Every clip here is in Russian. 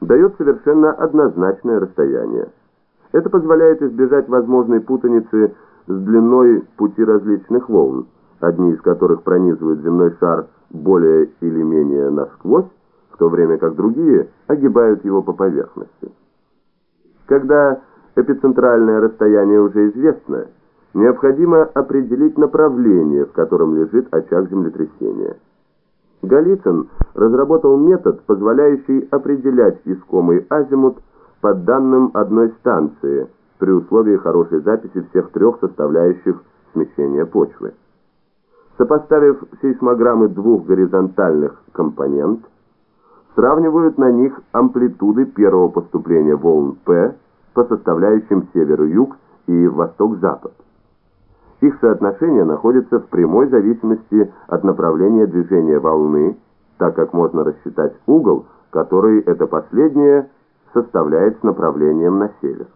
дает совершенно однозначное расстояние. Это позволяет избежать возможной путаницы с длиной пути различных волн, одни из которых пронизывают земной шар более или менее насквозь, в то время как другие огибают его по поверхности. Когда эпицентральное расстояние уже известно, необходимо определить направление, в котором лежит очаг землетрясения. Голицын разработал метод, позволяющий определять искомый азимут по данным одной станции при условии хорошей записи всех трех составляющих смещения почвы. Сопоставив сейсмограммы двух горизонтальных компонент, сравнивают на них амплитуды первого поступления волн P по составляющим север-юг и восток-запад. Их соотношение находится в прямой зависимости от направления движения волны, так как можно рассчитать угол, который это последнее составляет с направлением на север.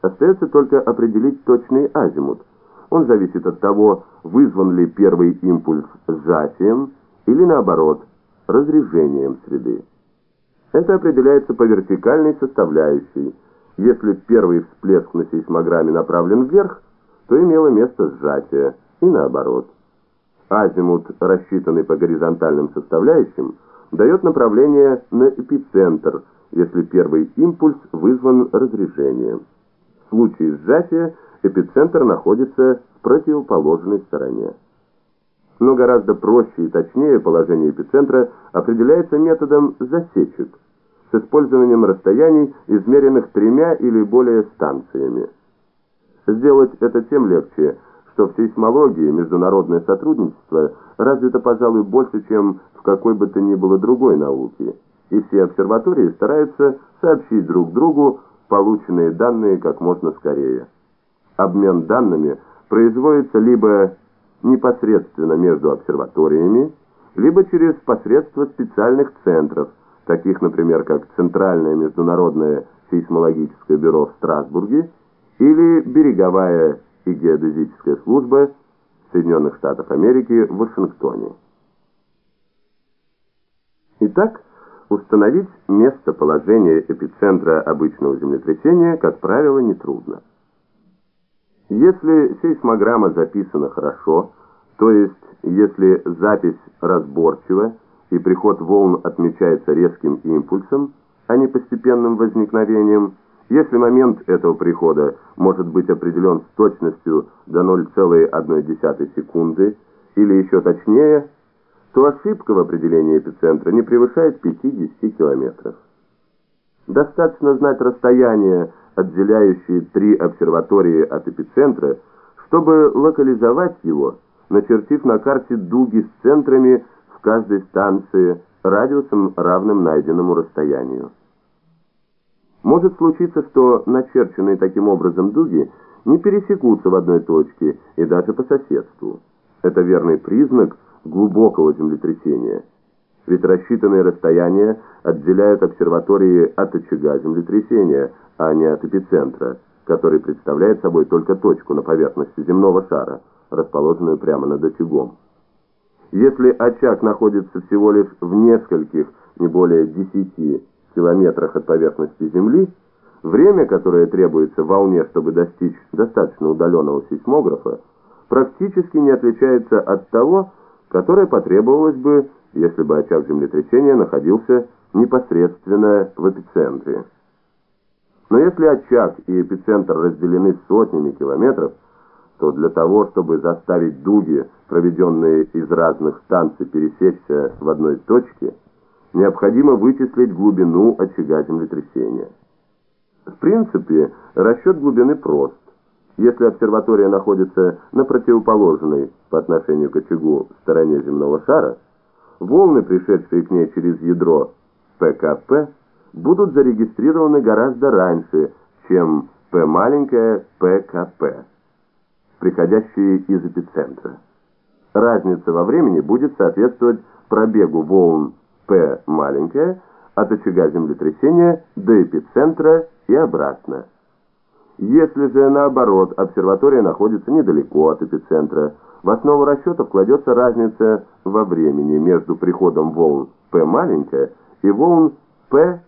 Остается только определить точный азимут. Он зависит от того, вызван ли первый импульс сжатием или наоборот, разрежением среды. Это определяется по вертикальной составляющей. Если первый всплеск на сейсмограмме направлен вверх, то имело место сжатие, и наоборот. Азимут, рассчитанный по горизонтальным составляющим, дает направление на эпицентр, если первый импульс вызван разрежением. В случае сжатия эпицентр находится в противоположной стороне. Но гораздо проще и точнее положение эпицентра определяется методом засечек с использованием расстояний, измеренных тремя или более станциями. Сделать это тем легче, что в сейсмологии международное сотрудничество развито, пожалуй, больше, чем в какой бы то ни было другой науке, и все обсерватории стараются сообщить друг другу полученные данные как можно скорее. Обмен данными производится либо непосредственно между обсерваториями, либо через посредство специальных центров, таких, например, как Центральное международное сейсмологическое бюро в Страсбурге или береговая и геодезическая служба Соединенных Штатов Америки в Вашингтоне. Итак, установить местоположение эпицентра обычного землетрясения, как правило, нетрудно. Если сейсмограмма записана хорошо, то есть если запись разборчива и приход волн отмечается резким импульсом, а не постепенным возникновением, если момент этого прихода может быть определен с точностью до 0,1 секунды или еще точнее, то ошибка в определении эпицентра не превышает 50 километров. Достаточно знать расстояние, отделяющее три обсерватории от эпицентра, чтобы локализовать его, начертив на карте дуги с центрами в каждой станции радиусом равным найденному расстоянию. Может случиться, что начерченные таким образом дуги не пересекутся в одной точке и даже по соседству. Это верный признак глубокого землетрясения. Ведь рассчитанные расстояния отделяют обсерватории от очага землетрясения, а не от эпицентра, который представляет собой только точку на поверхности земного шара, расположенную прямо над очагом. Если очаг находится всего лишь в нескольких, не более 10 километрах от поверхности Земли, время, которое требуется волне, чтобы достичь достаточно удаленного сейсмографа, практически не отличается от того, которое потребовалось бы, если бы очаг землетрясения находился непосредственно в эпицентре. Но если очаг и эпицентр разделены сотнями километров, то для того, чтобы заставить дуги, проведенные из разных станций, пересечься в одной точке – необходимо вычислить глубину очага землетрясения. В принципе, расчет глубины прост. Если обсерватория находится на противоположной по отношению к очагу стороне земного шара, волны, пришедшие к ней через ядро ПКП, будут зарегистрированы гораздо раньше, чем P маленькое ПКП, приходящие из эпицентра. Разница во времени будет соответствовать пробегу волн P маленькая от очага землетрясения до эпицентра и обратно. Если же наоборот обсерватория находится недалеко от эпицентра, в основу расчета вкладется разница во времени между приходом волн P маленькая и волн P